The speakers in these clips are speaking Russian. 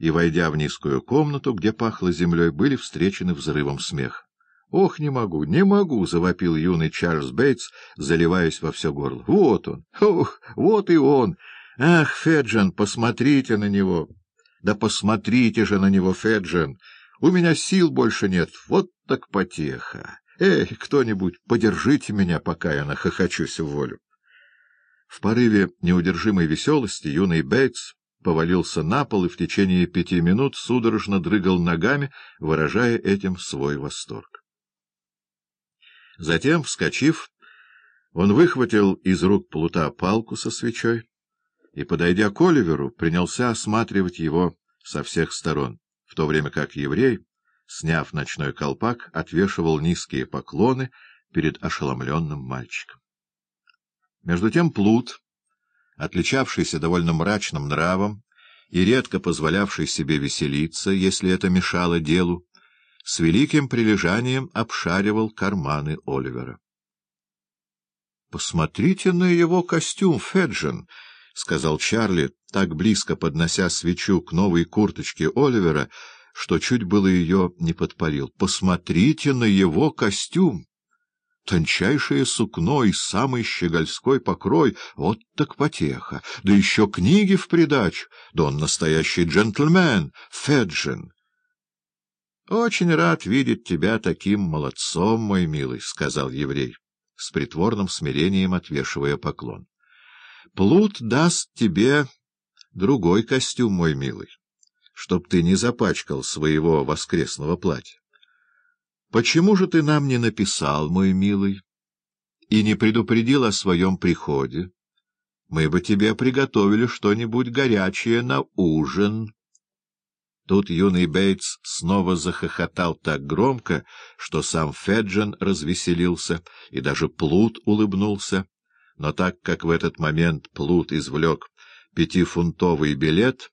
и, войдя в низкую комнату, где пахло землей, были встречены взрывом смеха. — Ох, не могу, не могу! — завопил юный Чарльз Бейтс, заливаясь во все горло. — Вот он! Ох, вот и он! Ах, Феджин, посмотрите на него! Да посмотрите же на него, Феджин! У меня сил больше нет, вот так потеха! Эй, кто-нибудь, подержите меня, пока я нахохочусь в волю! В порыве неудержимой веселости юный Бейтс повалился на пол и в течение пяти минут судорожно дрыгал ногами, выражая этим свой восторг. Затем, вскочив, он выхватил из рук плута палку со свечой и, подойдя к Оливеру, принялся осматривать его со всех сторон, в то время как еврей, сняв ночной колпак, отвешивал низкие поклоны перед ошеломленным мальчиком. Между тем Плут, отличавшийся довольно мрачным нравом и редко позволявший себе веселиться, если это мешало делу, с великим прилежанием обшаривал карманы Оливера. — Посмотрите на его костюм, Феджин, — сказал Чарли, так близко поднося свечу к новой курточке Оливера, что чуть было ее не подпалил. — Посмотрите на его костюм! Тончайшее сукно и самый щегольской покрой — вот так потеха. Да еще книги в придачу. Да он настоящий джентльмен, Феджин. — Очень рад видеть тебя таким молодцом, мой милый, — сказал еврей, с притворным смирением отвешивая поклон. — Плут даст тебе другой костюм, мой милый, чтоб ты не запачкал своего воскресного платья. — Почему же ты нам не написал, мой милый, и не предупредил о своем приходе? Мы бы тебе приготовили что-нибудь горячее на ужин. Тут юный Бейтс снова захохотал так громко, что сам Феджин развеселился, и даже Плут улыбнулся. Но так как в этот момент Плут извлек пятифунтовый билет,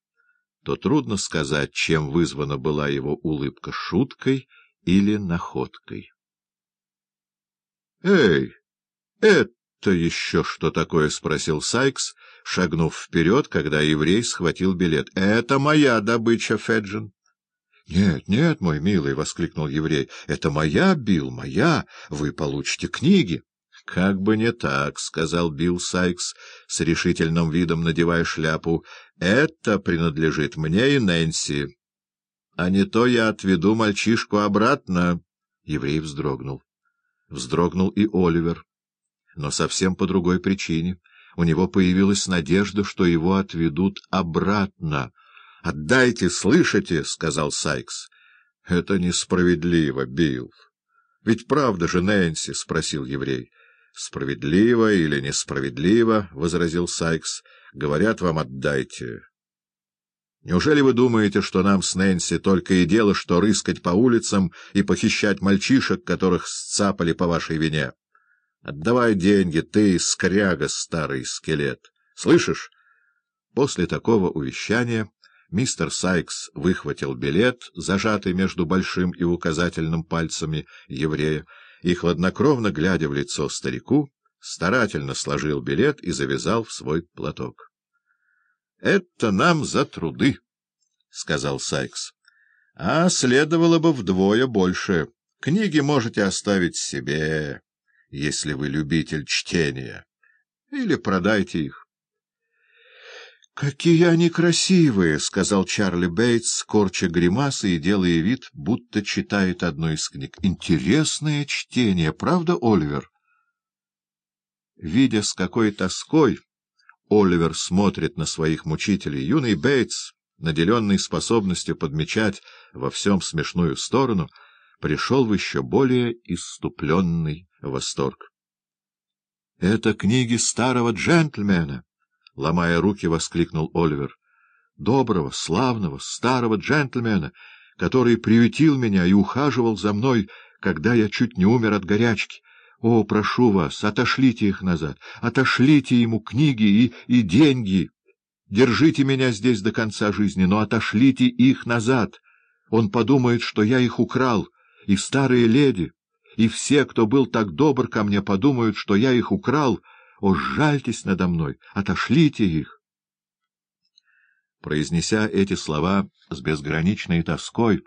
то трудно сказать, чем вызвана была его улыбка — шуткой или находкой. — Эй, это еще что такое? — спросил Сайкс, шагнув вперед, когда еврей схватил билет. — Это моя добыча, Феджин. — Нет, нет, мой милый, — воскликнул еврей, — это моя, Билл, моя. Вы получите книги. — Как бы не так, — сказал Билл Сайкс, с решительным видом надевая шляпу. — Это принадлежит мне и Нэнси. А не то я отведу мальчишку обратно. Еврей вздрогнул. Вздрогнул и Оливер. Но совсем по другой причине. У него появилась надежда, что его отведут обратно. — Отдайте, слышите? — сказал Сайкс. — Это несправедливо, Билл. — Ведь правда же, Нэнси? — спросил еврей. — Справедливо или несправедливо, — возразил Сайкс. — Говорят вам, отдайте. Неужели вы думаете, что нам с Нэнси только и дело, что рыскать по улицам и похищать мальчишек, которых сцапали по вашей вине? Отдавай деньги, ты, скряга, старый скелет. Слышишь? После такого увещания мистер Сайкс выхватил билет, зажатый между большим и указательным пальцами еврея, и, хладнокровно глядя в лицо старику, старательно сложил билет и завязал в свой платок. — Это нам за труды, — сказал Сайкс. — А следовало бы вдвое больше. Книги можете оставить себе, если вы любитель чтения. Или продайте их. — Какие они красивые! — сказал Чарли Бейтс, корча гримасы и делая вид, будто читает одну из книг. — Интересное чтение, правда, Оливер? Видя, с какой тоской Оливер смотрит на своих мучителей, юный Бейтс, наделенный способностью подмечать во всем смешную сторону, пришел в еще более иступленный восторг. — Это книги старого джентльмена! — ломая руки, воскликнул Оливер. — Доброго, славного, старого джентльмена, который приютил меня и ухаживал за мной, когда я чуть не умер от горячки. О, прошу вас, отошлите их назад, отошлите ему книги и, и деньги. Держите меня здесь до конца жизни, но отошлите их назад. Он подумает, что я их украл, и старые леди, и все, кто был так добр ко мне, подумают, что я их украл. О, жальтесь надо мной, отошлите их. Произнеся эти слова с безграничной тоской,